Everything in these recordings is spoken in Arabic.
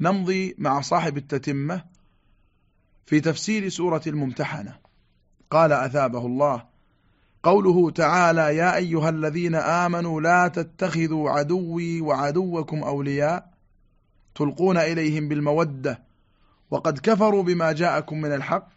نمضي مع صاحب التتمة في تفسير سورة الممتحنة. قال أثابه الله قوله تعالى يا أيها الذين آمنوا لا تتخذوا عدوي وعدوكم أولياء تلقون إليهم بالمودة وقد كفروا بما جاءكم من الحق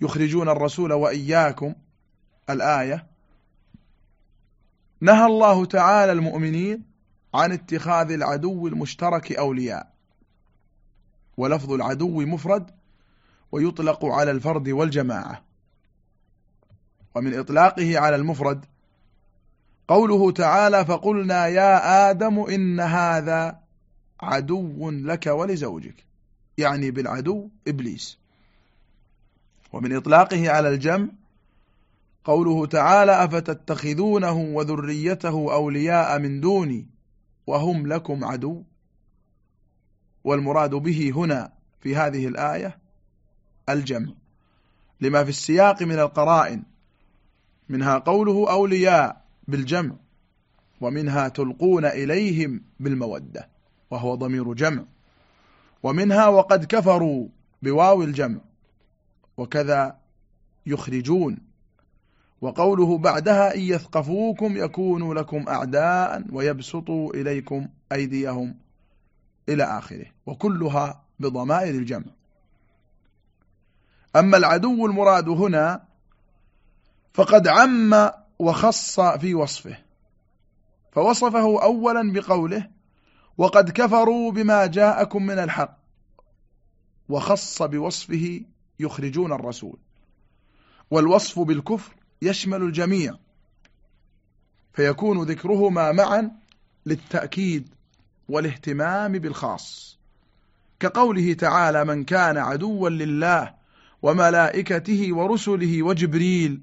يخرجون الرسول وإياكم. الآية نهى الله تعالى المؤمنين عن اتخاذ العدو المشترك أولياء. ولفظ العدو مفرد ويطلق على الفرد والجماعة. ومن إطلاقه على المفرد قوله تعالى فقلنا يا آدم إن هذا عدو لك ولزوجك. يعني بالعدو إبليس. ومن إطلاقه على الجمع قوله تعالى أفتتخذونه وذريته أولياء من دوني وهم لكم عدو. والمراد به هنا في هذه الآية الجمع. لما في السياق من القرائن منها قوله أولياء بالجمع ومنها تلقون إليهم بالمودة وهو ضمير جمع. ومنها وقد كفروا بواو الجمع وكذا يخرجون. وقوله بعدها إن يثقفوكم يكونوا لكم أعداء ويبسطوا إليكم أيديهم. إلى آخره وكلها بضمائر الجمع. أما العدو المراد هنا فقد عم وخص في وصفه فوصفه أولا بقوله وقد كفروا بما جاءكم من الحق وخص بوصفه يخرجون الرسول. والوصف بالكفر يشمل الجميع فيكون ذكرهما معا للتأكيد والاهتمام بالخاص. كقوله تعالى من كان عدوا لله وملائكته ورسله وجبريل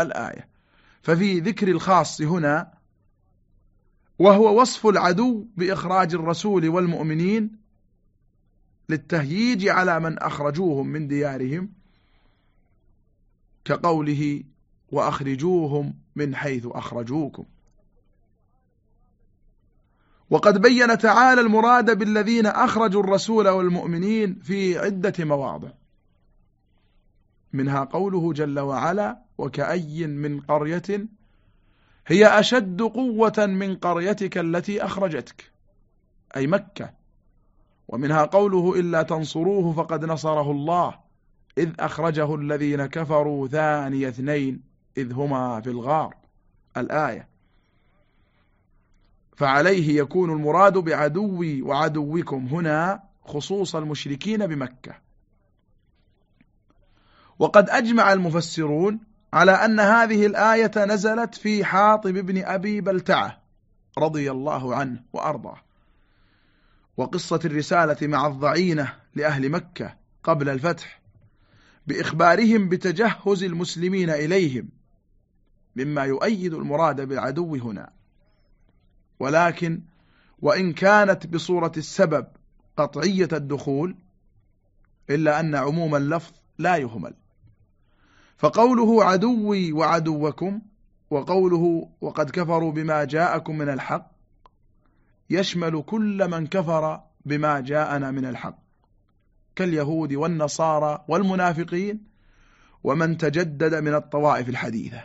الآية. ففي ذكر الخاص هنا وهو وصف العدو بإخراج الرسول والمؤمنين للتهييج على من أخرجوهم من ديارهم كقوله وأخرجوهم من حيث أخرجوكم وقد بين تعالى المراد بالذين أخرجوا الرسول والمؤمنين في عدة مواضع. منها قوله جل وعلا وكأي من قرية هي أشد قوة من قريتك التي أخرجتك أي مكة. ومنها قوله إلا تنصروه فقد نصره الله إذ أخرجه الذين كفروا ثاني اثنين إذ هما في الغار. الآية فعليه يكون المراد بعدوي وعدوكم هنا خصوص المشركين بمكة. وقد أجمع المفسرون على أن هذه الآية نزلت في حاطب بن أبي بلتعة رضي الله عنه وأرضاه. وقصة الرسالة مع الضعينة لأهل مكة قبل الفتح بإخبارهم بتجهز المسلمين إليهم مما يؤيد المراد بالعدو هنا. ولكن وإن كانت بصورة السبب قطعية الدخول إلا أن عموم اللفظ لا يهمل. فقوله عدوي وعدوكم وقوله وقد كفروا بما جاءكم من الحق يشمل كل من كفر بما جاءنا من الحق كاليهود والنصارى والمنافقين ومن تجدد من الطوائف الحديثة.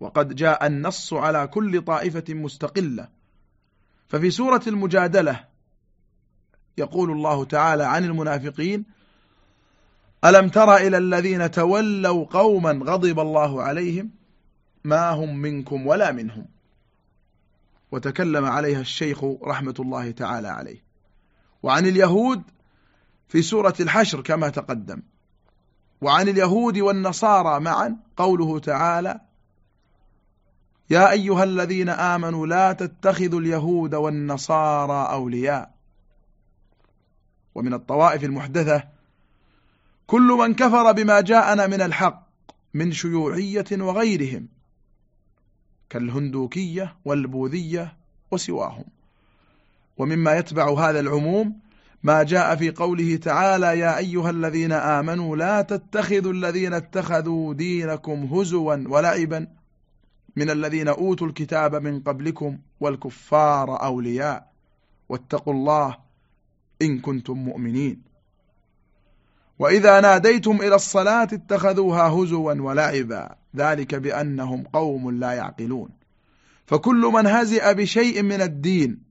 وقد جاء النص على كل طائفة مستقلة. ففي سورة المجادلة يقول الله تعالى عن المنافقين ألم تر إلى الذين تولوا قوما غضب الله عليهم؟ ما هم منكم ولا منهم. وتكلم عليها الشيخ رحمة الله تعالى عليه. وعن اليهود في سورة الحشر كما تقدم. وعن اليهود والنصارى معا قوله تعالى يا أيها الذين آمنوا لا تتخذوا اليهود والنصارى أولياء. ومن الطوائف المحدثة كل من كفر بما جاءنا من الحق من شيوعية وغيرهم كالهندوكية والبوذية وسواهم. ومما يتبع هذا العموم ما جاء في قوله تعالى يا أيها الذين آمنوا لا تتخذوا الذين اتخذوا دينكم هزوا ولعبا من الذين أوتوا الكتاب من قبلكم والكفار أولياء. واتقوا الله إن كنتم مؤمنين. وإذا ناديتم إلى الصلاة اتخذوها هزوا ولعبا. ذلك بأنهم قوم لا يعقلون. فكل من هزئ بشيء من الدين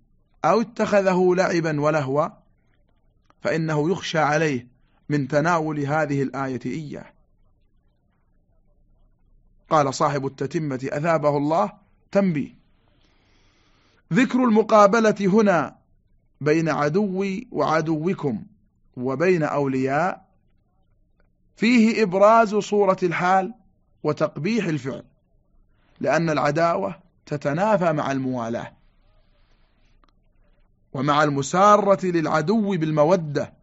أو اتخذه لعبا ولهوا فإنه يخشى عليه من تناول هذه الآية إياه. قال صاحب التتمة أثابه الله تنبيه. ذكر المقابلة هنا بين عدوي وعدوكم وبين أولياء فيه إبراز صورة الحال وتقبيح الفعل لأن العداوة تتنافى مع الموالاة. ومع المسارة للعدو بالمودة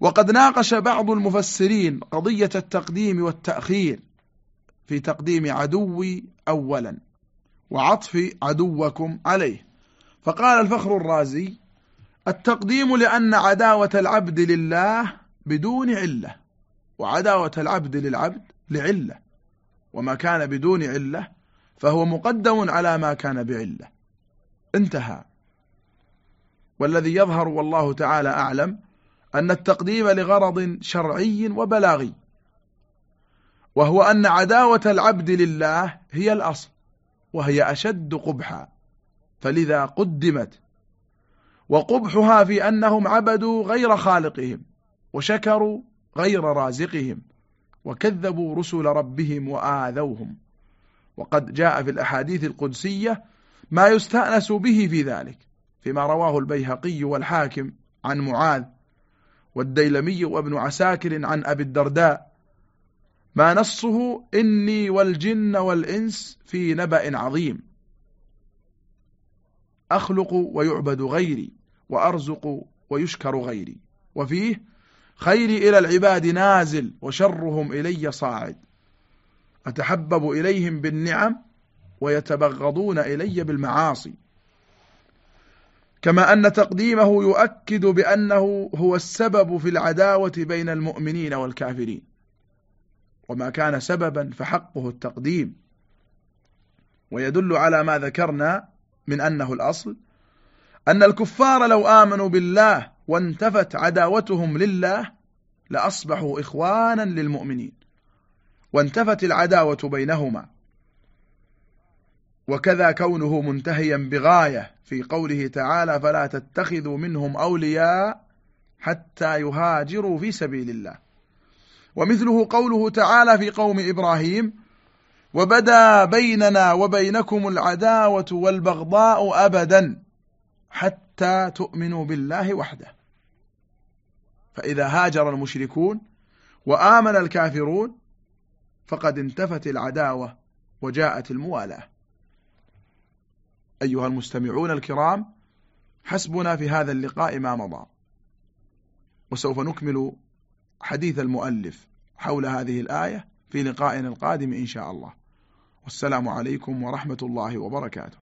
وقد ناقش بعض المفسرين قضية التقديم والتأخير. في تقديم عدوي أولا وعطف عدوكم عليه. فقال الفخر الرازي التقديم لأن عداوة العبد لله بدون علة وعداوة العبد للعبد لعلة وما كان بدون علة فهو مقدم على ما كان بعلة. انتهى. والذي يظهر والله تعالى أعلم أن التقديم لغرض شرعي وبلاغي. وهو أن عداوة العبد لله هي الأصل وهي أشد قبحا فلذا قدمت. وقبحها في أنهم عبدوا غير خالقهم وشكروا غير رازقهم وكذبوا رسل ربهم وآذوهم. وقد جاء في الأحاديث القدسية ما يستأنس به في ذلك فيما رواه البيهقي والحاكم عن معاذ والديلمي وابن عساكر عن أبي الدرداء. ما نصه إني والجن والإنس في نبأ عظيم. أخلق ويعبد غيري وأرزق ويشكر غيري. وفيه خيري إلى العباد نازل وشرهم إلي صاعد. أتحبب إليهم بالنعم ويتبغضون إلي بالمعاصي. كما أن تقديمه يؤكد بأنه هو السبب في العداوة بين المؤمنين والكافرين. وما كان سببا فحقه التقديم. ويدل على ما ذكرنا من أنه الأصل أن الكفار لو آمنوا بالله وانتفت عداوتهم لله لأصبحوا إخوانا للمؤمنين. وانتفت العداوة بينهما. وكذا كونه منتهيا بغاية في قوله تعالى فلا تتخذوا منهم أولياء حتى يهاجروا في سبيل الله. ومثله قوله تعالى في قوم إبراهيم وبدا بيننا وبينكم العداوة والبغضاء أبدا حتى تؤمنوا بالله وحده. فإذا هاجر المشركون وآمن الكافرون فقد انتفت العداوة وجاءت الموالاة. أيها المستمعون الكرام حسبنا في هذا اللقاء ما مضى وسوف نكمل حديث المؤلف حول هذه الآية في لقائنا القادم إن شاء الله. والسلام عليكم ورحمة الله وبركاته.